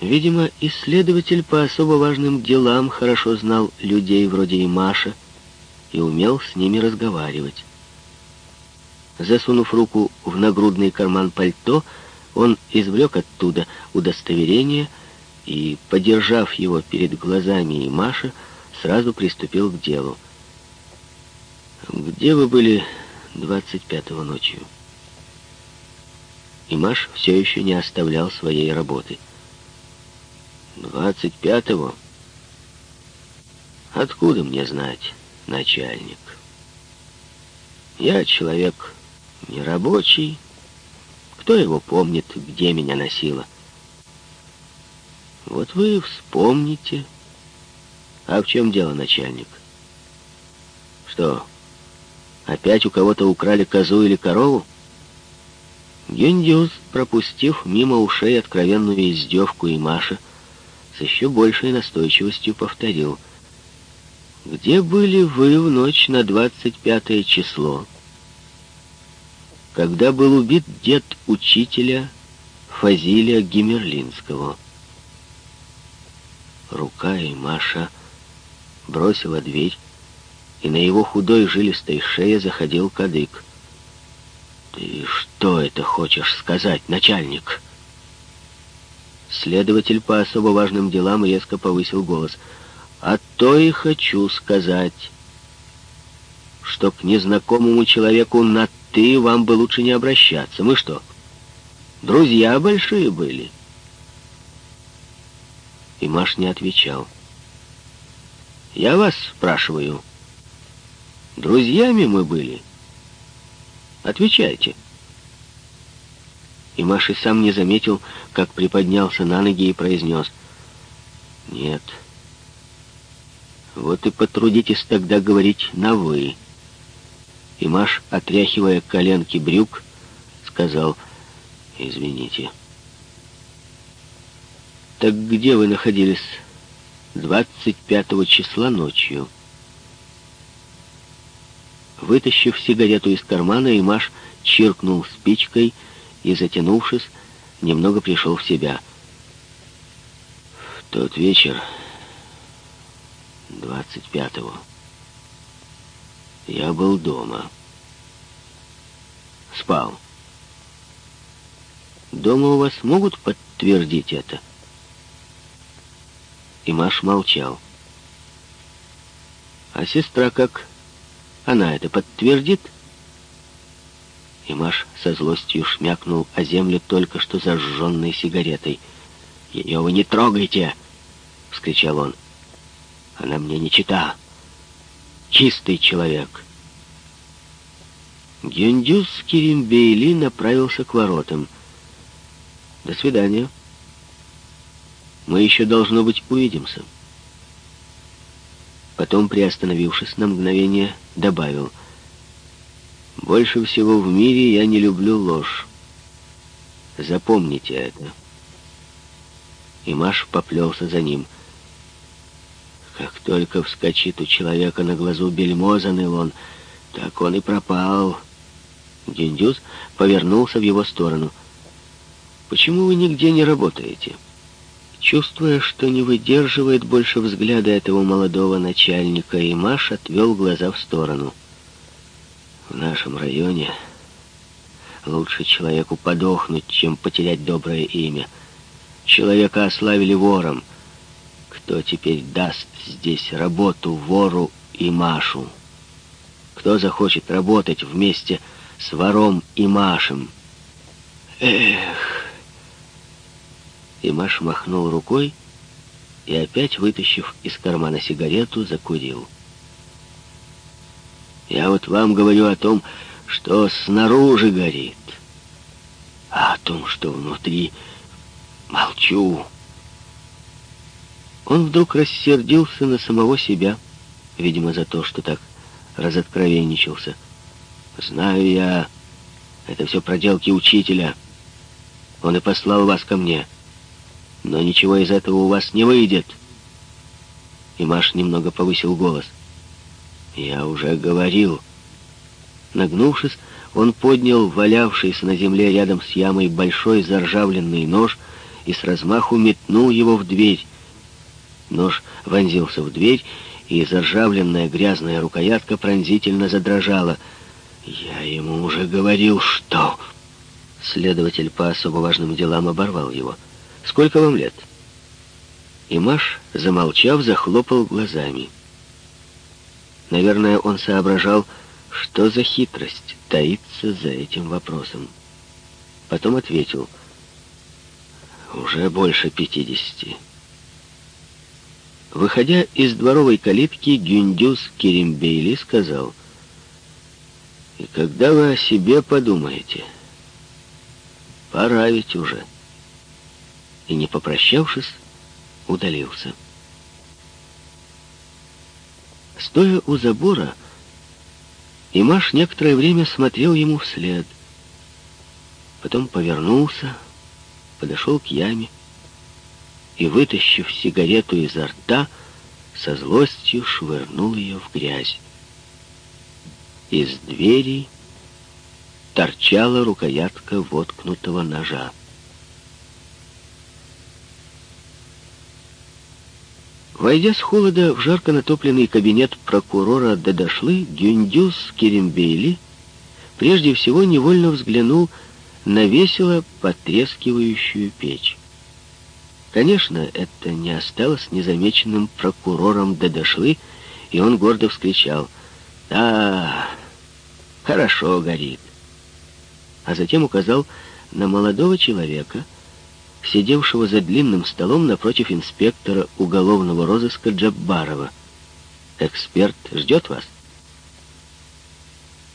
Видимо, исследователь по особо важным делам хорошо знал людей вроде Имаша и умел с ними разговаривать. Засунув руку в нагрудный карман пальто, он извлек оттуда удостоверение и, подержав его перед глазами Имаша, сразу приступил к делу. «Где вы были 25-го ночью?» Имаш все еще не оставлял своей работы. «Двадцать пятого? Откуда мне знать, начальник? Я человек нерабочий. Кто его помнит, где меня носило? Вот вы вспомните. А в чем дело, начальник? Что, опять у кого-то украли козу или корову? Гендюз, пропустив мимо ушей откровенную издевку и Маша, с еще большей настойчивостью повторил. «Где были вы в ночь на 25 число, когда был убит дед учителя Фазилия Гимерлинского?» Рука и Маша бросила дверь, и на его худой жилистой шее заходил кадык. «Ты что это хочешь сказать, начальник?» Следователь по особо важным делам резко повысил голос. «А то и хочу сказать, что к незнакомому человеку на «ты» вам бы лучше не обращаться. Мы что, друзья большие были?» И Маш не отвечал. «Я вас спрашиваю, друзьями мы были?» «Отвечайте». И Маши сам не заметил, как приподнялся на ноги и произнес. «Нет». «Вот и потрудитесь тогда говорить на «вы». И Маш, отряхивая коленки брюк, сказал «Извините». «Так где вы находились 25 числа ночью?» Вытащив сигарету из кармана, Имаш чиркнул спичкой затянувшись, немного пришел в себя. В тот вечер, 25-го, я был дома. Спал. Дома у вас могут подтвердить это? Имаш молчал. А сестра как? Она это подтвердит? Имаш со злостью шмякнул о землю только что зажженной сигаретой. «Ее вы не трогайте!» — вскричал он. «Она мне не чита. Чистый человек». Гюндюс Киримбейли направился к воротам. «До свидания. Мы еще, должно быть, увидимся». Потом, приостановившись на мгновение, добавил — больше всего в мире я не люблю ложь. Запомните это. И Маш поплелся за ним. Как только вскочит у человека на глазу бельмо, заныл он, так он и пропал. Гендюс повернулся в его сторону. «Почему вы нигде не работаете?» Чувствуя, что не выдерживает больше взгляда этого молодого начальника, Имаш отвел глаза в сторону. В нашем районе лучше человеку подохнуть, чем потерять доброе имя. Человека ославили вором. Кто теперь даст здесь работу вору и Машу? Кто захочет работать вместе с вором и Машем? Эх! И Маш махнул рукой и опять, вытащив из кармана сигарету, закурил. Я вот вам говорю о том, что снаружи горит, а о том, что внутри, молчу. Он вдруг рассердился на самого себя, видимо, за то, что так разоткровенничался. Знаю я, это все проделки учителя. Он и послал вас ко мне. Но ничего из этого у вас не выйдет. И Маш немного повысил голос. «Я уже говорил». Нагнувшись, он поднял валявшийся на земле рядом с ямой большой заржавленный нож и с размаху метнул его в дверь. Нож вонзился в дверь, и заржавленная грязная рукоятка пронзительно задрожала. «Я ему уже говорил, что...» Следователь по особо важным делам оборвал его. «Сколько вам лет?» Имаш, замолчав, захлопал глазами. Наверное, он соображал, что за хитрость таится за этим вопросом. Потом ответил. «Уже больше пятидесяти». Выходя из дворовой калитки, Гюндюс Керимбейли сказал, «И когда вы о себе подумаете? Пора ведь уже». И, не попрощавшись, удалился. Стоя у забора, Имаш некоторое время смотрел ему вслед. Потом повернулся, подошел к яме и, вытащив сигарету изо рта, со злостью швырнул ее в грязь. Из двери торчала рукоятка воткнутого ножа. Войдя с холода в жарко натопленный кабинет прокурора Дадашлы, Гюндюс Керембейли прежде всего невольно взглянул на весело потрескивающую печь. Конечно, это не осталось незамеченным прокурором Дадашлы, и он гордо вскричал «Да, хорошо горит». А затем указал на молодого человека, сидевшего за длинным столом напротив инспектора уголовного розыска Джаббарова. «Эксперт ждет вас».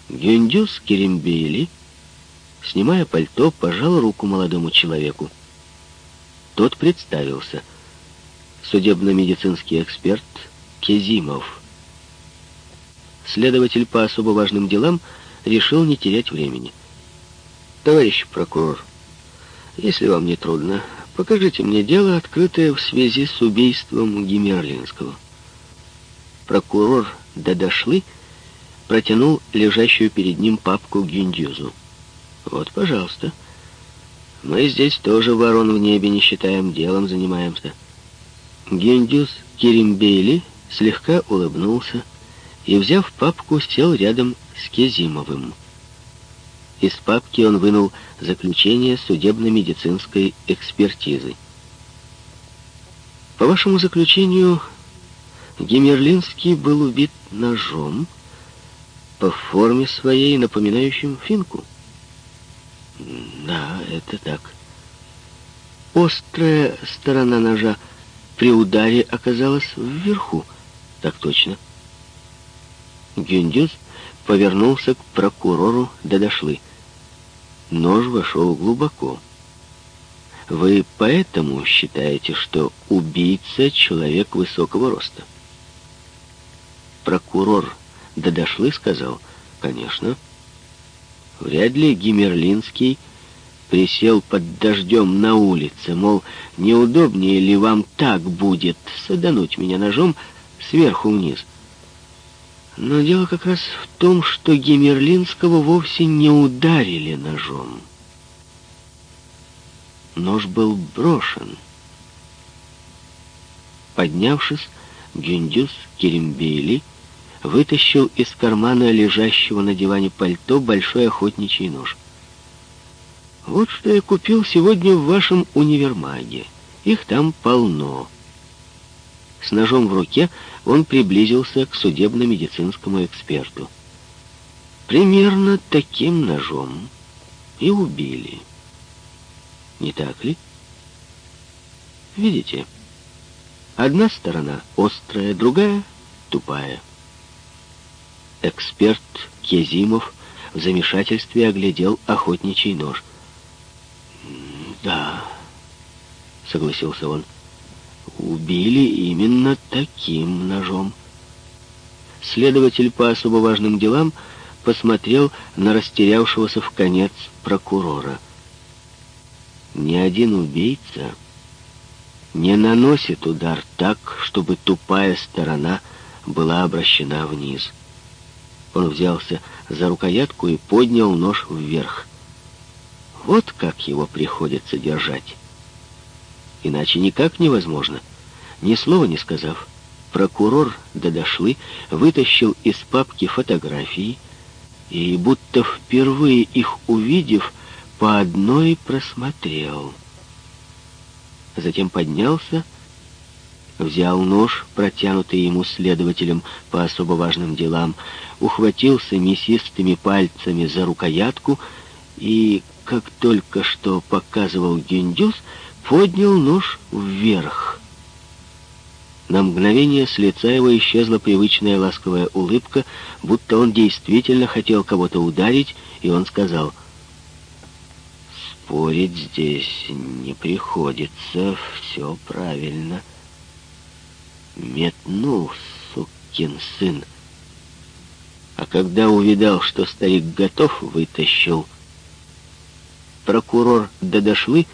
Гюндюс Керембейли, снимая пальто, пожал руку молодому человеку. Тот представился. Судебно-медицинский эксперт Кезимов. Следователь по особо важным делам решил не терять времени. «Товарищ прокурор, если вам не трудно, покажите мне дело, открытое в связи с убийством Гимерлинского». Прокурор Дадашлы протянул лежащую перед ним папку Гюндюзу. «Вот, пожалуйста». Мы здесь тоже ворон в небе не считаем, делом занимаемся. Гендюс Керимбейли слегка улыбнулся и, взяв папку, сел рядом с Кезимовым. Из папки он вынул заключение судебно-медицинской экспертизы. По вашему заключению, Гемерлинский был убит ножом по форме своей, напоминающим финку. Да, это так. Острая сторона ножа при ударе оказалась вверху. Так точно. Гюндюз повернулся к прокурору Дадашлы. Нож вошел глубоко. Вы поэтому считаете, что убийца — человек высокого роста? Прокурор Дадашлы сказал, конечно, — Вряд ли Гимерлинский присел под дождем на улице, мол, неудобнее ли вам так будет садануть меня ножом сверху вниз. Но дело как раз в том, что Гимерлинского вовсе не ударили ножом. Нож был брошен. Поднявшись, Гюндюс Керембейли вытащил из кармана лежащего на диване пальто большой охотничий нож. «Вот что я купил сегодня в вашем универмаге. Их там полно». С ножом в руке он приблизился к судебно-медицинскому эксперту. Примерно таким ножом и убили. Не так ли? Видите, одна сторона острая, другая тупая. Эксперт Кезимов в замешательстве оглядел охотничий нож. «Да», — согласился он, — «убили именно таким ножом». Следователь по особо важным делам посмотрел на растерявшегося в конец прокурора. Ни один убийца не наносит удар так, чтобы тупая сторона была обращена вниз. Он взялся за рукоятку и поднял нож вверх. Вот как его приходится держать. Иначе никак невозможно. Ни слова не сказав, прокурор Дадошлы вытащил из папки фотографии и, будто впервые их увидев, по одной просмотрел. Затем поднялся, взял нож, протянутый ему следователем по особо важным делам, ухватился мясистыми пальцами за рукоятку и, как только что показывал Гюндюс, поднял нож вверх. На мгновение с лица его исчезла привычная ласковая улыбка, будто он действительно хотел кого-то ударить, и он сказал, «Спорить здесь не приходится, все правильно». Метнул, сукин сын. А когда увидал, что старик готов, вытащил. Прокурор Дадашвы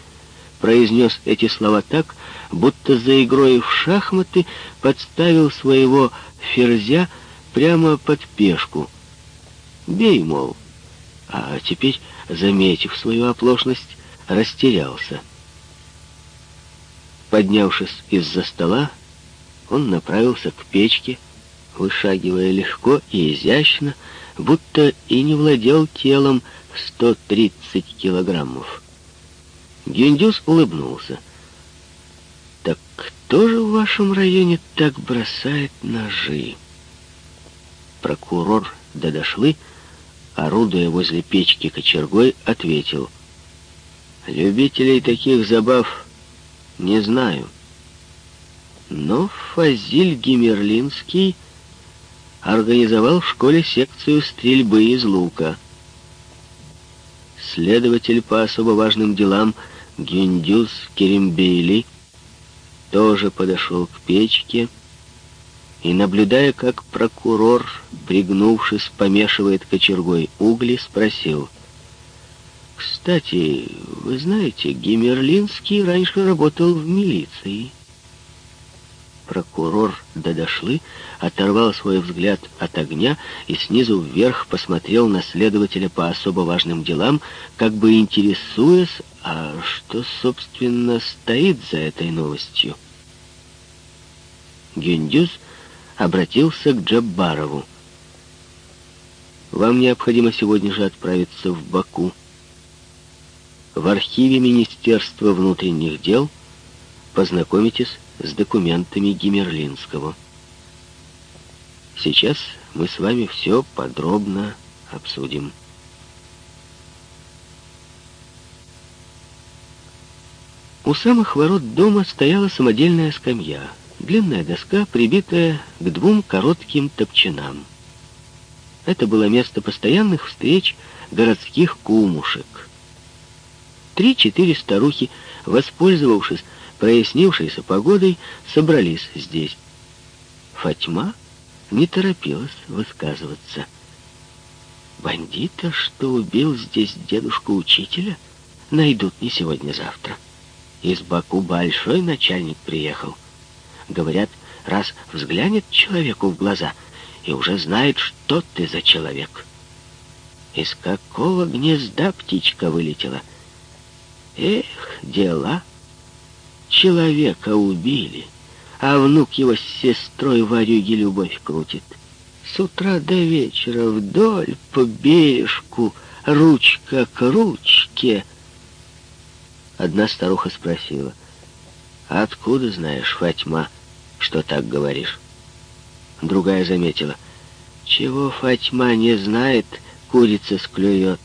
произнес эти слова так, будто за игрой в шахматы подставил своего ферзя прямо под пешку. «Бей, мол». А теперь, заметив свою оплошность, растерялся. Поднявшись из-за стола, он направился к печке, вышагивая легко и изящно, будто и не владел телом в 130 килограммов. Гюндюс улыбнулся. «Так кто же в вашем районе так бросает ножи?» Прокурор Дадошлы, орудуя возле печки кочергой, ответил. «Любителей таких забав не знаю. Но Фазиль Гимерлинский организовал в школе секцию стрельбы из лука. Следователь по особо важным делам — Гюндюс Керембейли тоже подошел к печке и, наблюдая, как прокурор, пригнувшись, помешивает кочергой угли, спросил. «Кстати, вы знаете, Гимерлинский раньше работал в милиции». Прокурор Дадошлы оторвал свой взгляд от огня и снизу вверх посмотрел на следователя по особо важным делам, как бы интересуясь, а что, собственно, стоит за этой новостью. Гюндюз обратился к Джаббарову. «Вам необходимо сегодня же отправиться в Баку. В архиве Министерства внутренних дел познакомитесь с документами Гимерлинского. Сейчас мы с вами все подробно обсудим. У самых ворот дома стояла самодельная скамья, длинная доска, прибитая к двум коротким топчинам. Это было место постоянных встреч городских кумушек. Три-четыре старухи, воспользовавшись прояснившейся погодой, собрались здесь. Фатьма не торопилась высказываться. Бандита, что убил здесь дедушку-учителя, найдут не сегодня-завтра. Из Баку большой начальник приехал. Говорят, раз взглянет человеку в глаза и уже знает, что ты за человек. Из какого гнезда птичка вылетела? Эх, дела! Человека убили, а внук его с сестрой Варюги любовь крутит. С утра до вечера вдоль по бережку, ручка к ручке. Одна старуха спросила, «Откуда знаешь, Фатьма, что так говоришь?» Другая заметила, «Чего Фатьма не знает, курица склюет».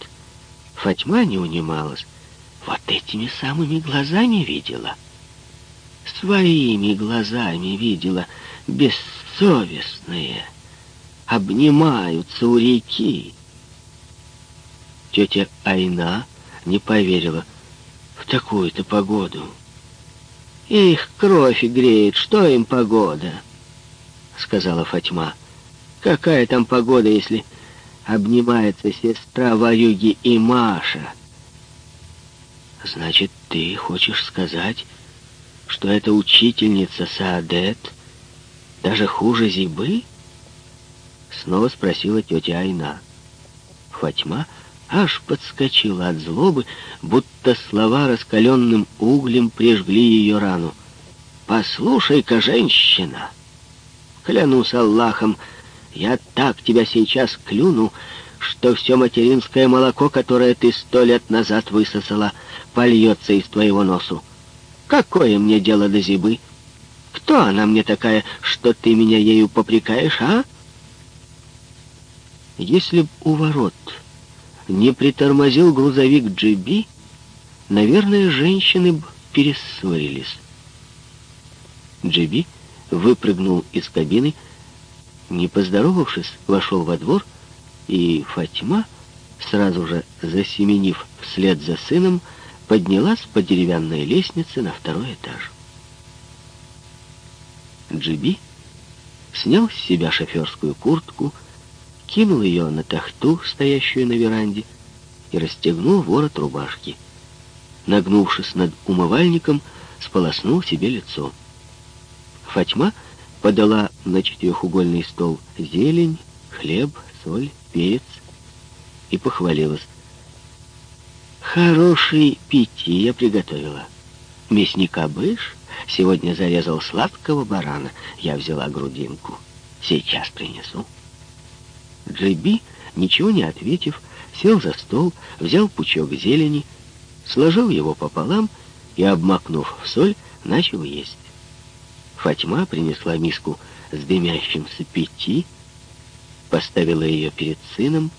Фатьма не унималась, вот этими самыми глазами видела — своими глазами видела бессовестные, обнимаются у реки. Тетя Айна не поверила в такую-то погоду. «Их кровь греет, что им погода?» — сказала Фатьма. «Какая там погода, если обнимается сестра Варюги и Маша?» «Значит, ты хочешь сказать, что эта учительница Саадет даже хуже Зибы? Снова спросила тетя Айна. Фатьма аж подскочила от злобы, будто слова раскаленным углем прижгли ее рану. «Послушай-ка, женщина, клянусь Аллахом, я так тебя сейчас клюну, что все материнское молоко, которое ты сто лет назад высосала, польется из твоего носу. Какое мне дело до зибы? Кто она мне такая, что ты меня ею попрекаешь, а?» Если б у ворот не притормозил грузовик Джиби, наверное, женщины б перессорились. Джиби выпрыгнул из кабины, не поздоровавшись, вошел во двор, и Фатьма, сразу же засеменив вслед за сыном, поднялась по деревянной лестнице на второй этаж. Джиби снял с себя шоферскую куртку, кинул ее на тахту, стоящую на веранде, и расстегнул ворот рубашки. Нагнувшись над умывальником, сполоснул себе лицо. Фатьма подала на четырехугольный стол зелень, хлеб, соль, перец и похвалилась. «Хороший питьи я приготовила. Мясника быш сегодня зарезал сладкого барана. Я взяла грудинку. Сейчас принесу». Джиби, ничего не ответив, сел за стол, взял пучок зелени, сложил его пополам и, обмакнув в соль, начал есть. Фатьма принесла миску с дымящимся пяти, поставила ее перед сыном,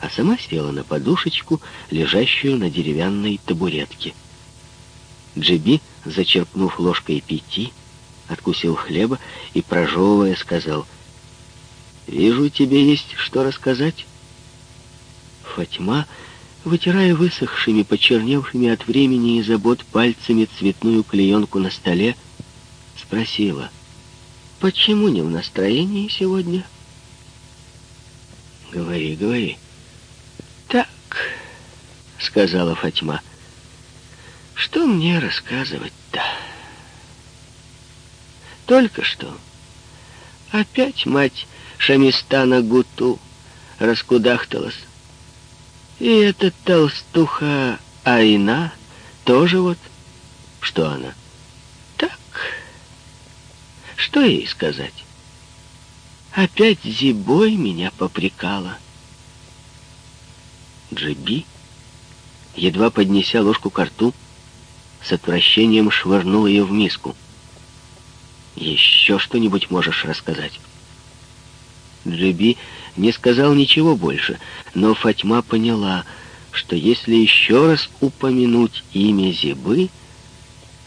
а сама села на подушечку, лежащую на деревянной табуретке. Джиби, зачерпнув ложкой пяти, откусил хлеба и, прожевывая, сказал — Вижу, тебе есть что рассказать. Фатьма, вытирая высохшими, почерневшими от времени и забот пальцами цветную клеенку на столе, спросила, «Почему не в настроении сегодня?» «Говори, говори». Сказала Фатьма, — «что мне рассказывать-то?» «Только что. Опять мать Шамистана Гуту раскудахталась. И эта толстуха Айна тоже вот... Что она? Так. Что ей сказать? Опять зибой меня попрекала. Джиби, едва поднеся ложку к рту, с отвращением швырнул ее в миску. «Еще что-нибудь можешь рассказать?» Джиби не сказал ничего больше, но Фатьма поняла, что если еще раз упомянуть имя Зибы,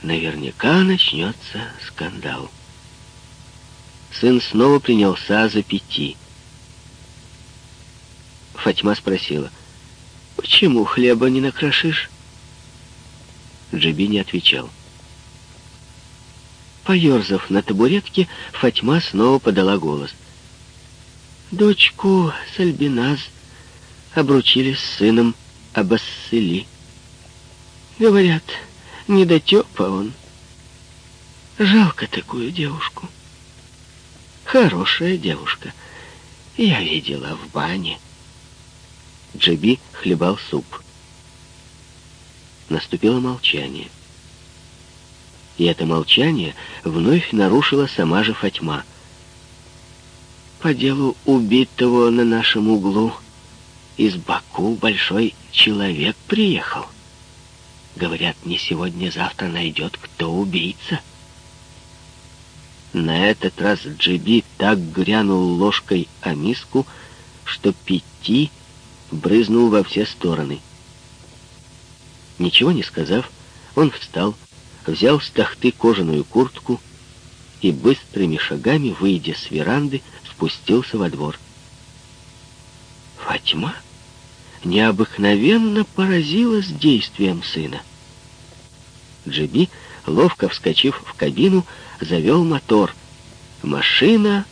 наверняка начнется скандал. Сын снова принялся за пяти. Фатьма спросила, «Почему хлеба не накрошишь?» Джиби не отвечал. Поерзав на табуретке, Фатьма снова подала голос — Дочку Сальбиназ обручили с сыном Абассели. Говорят, недотепа он. Жалко такую девушку. Хорошая девушка. Я видела в бане. Джаби хлебал суп. Наступило молчание. И это молчание вновь нарушила сама же Фатьма — по делу убитого на нашем углу из Баку большой человек приехал. Говорят, не сегодня-завтра найдет, кто убийца. На этот раз Джиби так грянул ложкой о миску, что Пяти брызнул во все стороны. Ничего не сказав, он встал, взял с тахты кожаную куртку и быстрыми шагами, выйдя с веранды, спустился во двор. Фатьма необыкновенно поразилась действием сына. Джиби, ловко вскочив в кабину, завел мотор. Машина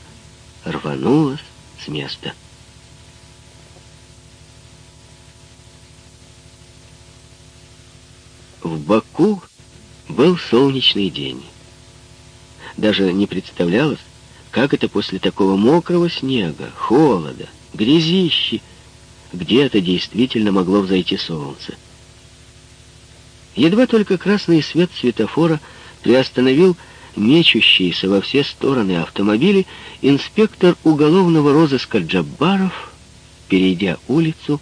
рванулась с места. В Баку был солнечный день. Даже не представлялось, как это после такого мокрого снега, холода, грязищи где-то действительно могло взойти солнце. Едва только красный свет светофора приостановил мечущиеся во все стороны автомобили, инспектор уголовного розыска Джаббаров, перейдя улицу,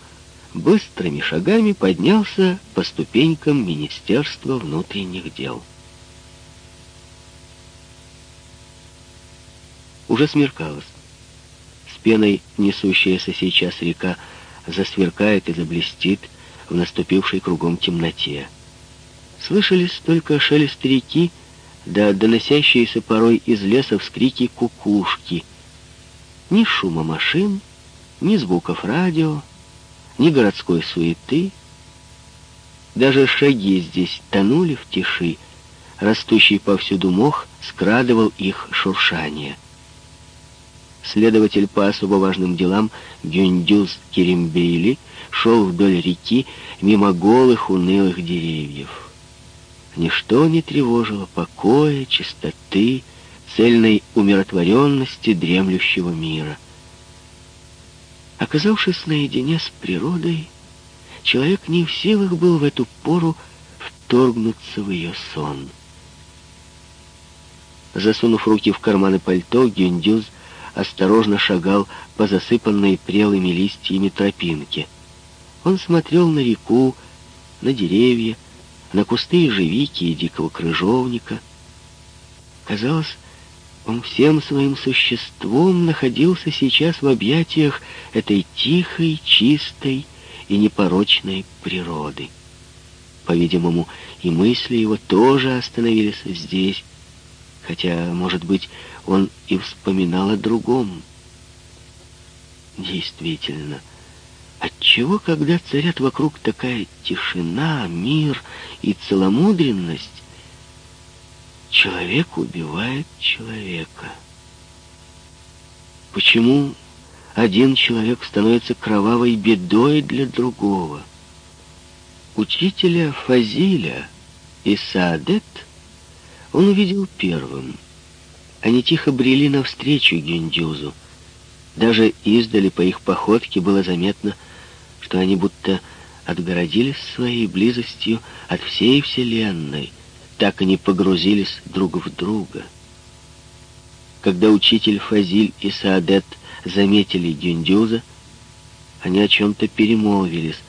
быстрыми шагами поднялся по ступенькам Министерства внутренних дел. Уже смеркалось. С пеной несущаяся сейчас река засверкает и заблестит в наступившей кругом темноте. Слышались только шелест реки, да доносящиеся порой из леса вскрики кукушки. Ни шума машин, ни звуков радио, ни городской суеты. Даже шаги здесь тонули в тиши, растущий повсюду мох скрадывал их шуршание. Следователь по особо важным делам Гюндюз Керимбейли шел вдоль реки мимо голых унылых деревьев. Ничто не тревожило покоя, чистоты, цельной умиротворенности дремлющего мира. Оказавшись наедине с природой, человек не в силах был в эту пору вторгнуться в ее сон. Засунув руки в карманы пальто, Гюндюз осторожно шагал по засыпанной прелыми листьями тропинке. Он смотрел на реку, на деревья, на кусты ежевики и дикого крыжовника. Казалось, он всем своим существом находился сейчас в объятиях этой тихой, чистой и непорочной природы. По-видимому, и мысли его тоже остановились здесь, хотя, может быть, он и вспоминал о другом. Действительно, — Отчего, когда царят вокруг такая тишина, мир и целомудренность, человек убивает человека? Почему один человек становится кровавой бедой для другого? Учителя Фазиля и Саадет он увидел первым. Они тихо брели навстречу Гюндюзу. Даже издали по их походке было заметно, что они будто отгородились своей близостью от всей Вселенной, так они погрузились друг в друга. Когда учитель Фазиль и Саадет заметили Дюндюза, они о чем-то перемолвились,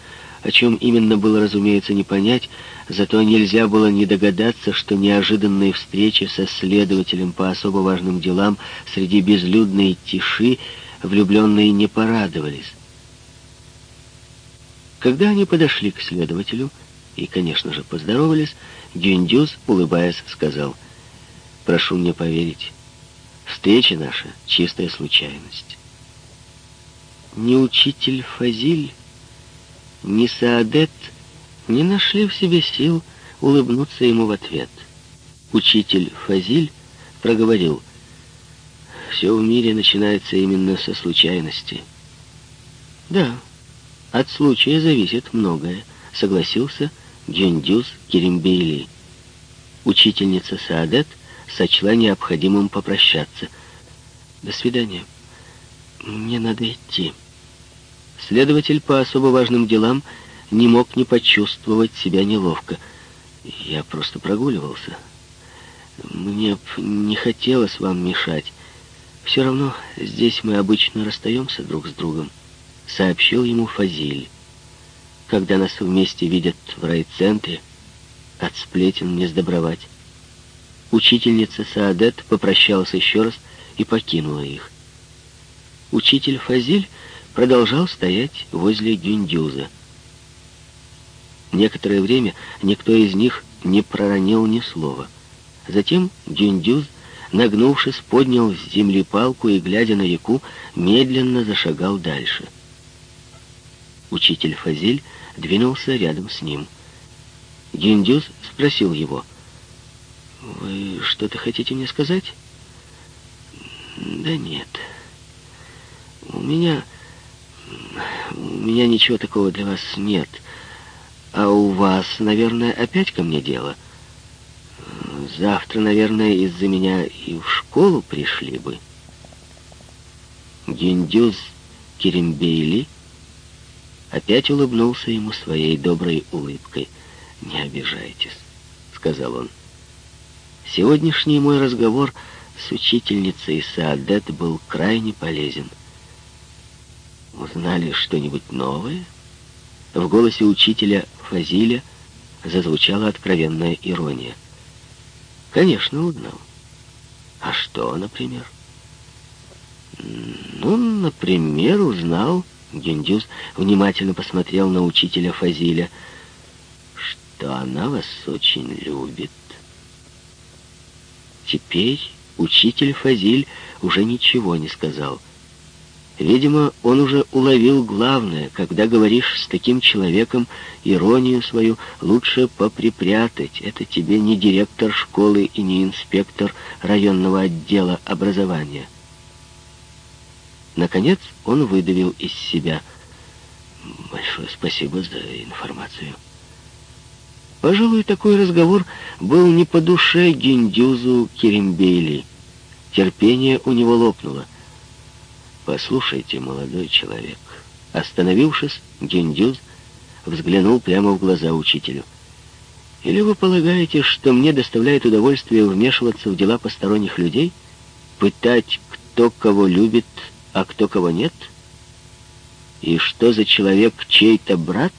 о чем именно было, разумеется, не понять, зато нельзя было не догадаться, что неожиданные встречи со следователем по особо важным делам среди безлюдной тиши влюбленные не порадовались. Когда они подошли к следователю и, конечно же, поздоровались, Дюндюз, улыбаясь, сказал, «Прошу мне поверить, встреча наша — чистая случайность». Ни учитель Фазиль, ни Саадет не нашли в себе сил улыбнуться ему в ответ. Учитель Фазиль проговорил, «Все в мире начинается именно со случайности». «Да», от случая зависит многое, согласился Гюндюз Керимбейли. Учительница Саадет сочла необходимым попрощаться. До свидания. Мне надо идти. Следователь по особо важным делам не мог не почувствовать себя неловко. Я просто прогуливался. Мне не хотелось вам мешать. Все равно здесь мы обычно расстаемся друг с другом сообщил ему Фазиль. Когда нас вместе видят в райцентре, от сплетен не сдобровать. Учительница Саадет попрощалась еще раз и покинула их. Учитель Фазиль продолжал стоять возле Гюндюза. Некоторое время никто из них не проронил ни слова. Затем Гюндюз, нагнувшись, поднял с земли палку и, глядя на реку, медленно зашагал дальше. Учитель Фазиль двинулся рядом с ним. Гиндюс спросил его, «Вы что-то хотите мне сказать?» «Да нет. У меня... У меня ничего такого для вас нет. А у вас, наверное, опять ко мне дело. Завтра, наверное, из-за меня и в школу пришли бы». Гиндюс Керембейли опять улыбнулся ему своей доброй улыбкой. «Не обижайтесь», — сказал он. Сегодняшний мой разговор с учительницей Саадет был крайне полезен. Узнали что-нибудь новое? В голосе учителя Фазиля зазвучала откровенная ирония. Конечно, узнал. А что, например? Ну, например, узнал... Гендюс внимательно посмотрел на учителя Фазиля, что она вас очень любит. Теперь учитель Фазиль уже ничего не сказал. Видимо, он уже уловил главное, когда говоришь с таким человеком, иронию свою лучше поприпрятать. Это тебе не директор школы и не инспектор районного отдела образования. Наконец он выдавил из себя. Большое спасибо за информацию. Пожалуй, такой разговор был не по душе Гиндюзу Керимбейли. Терпение у него лопнуло. «Послушайте, молодой человек». Остановившись, Гиндюз взглянул прямо в глаза учителю. «Или вы полагаете, что мне доставляет удовольствие вмешиваться в дела посторонних людей? Пытать, кто кого любит, а кто кого нет? И что за человек чей-то брат?»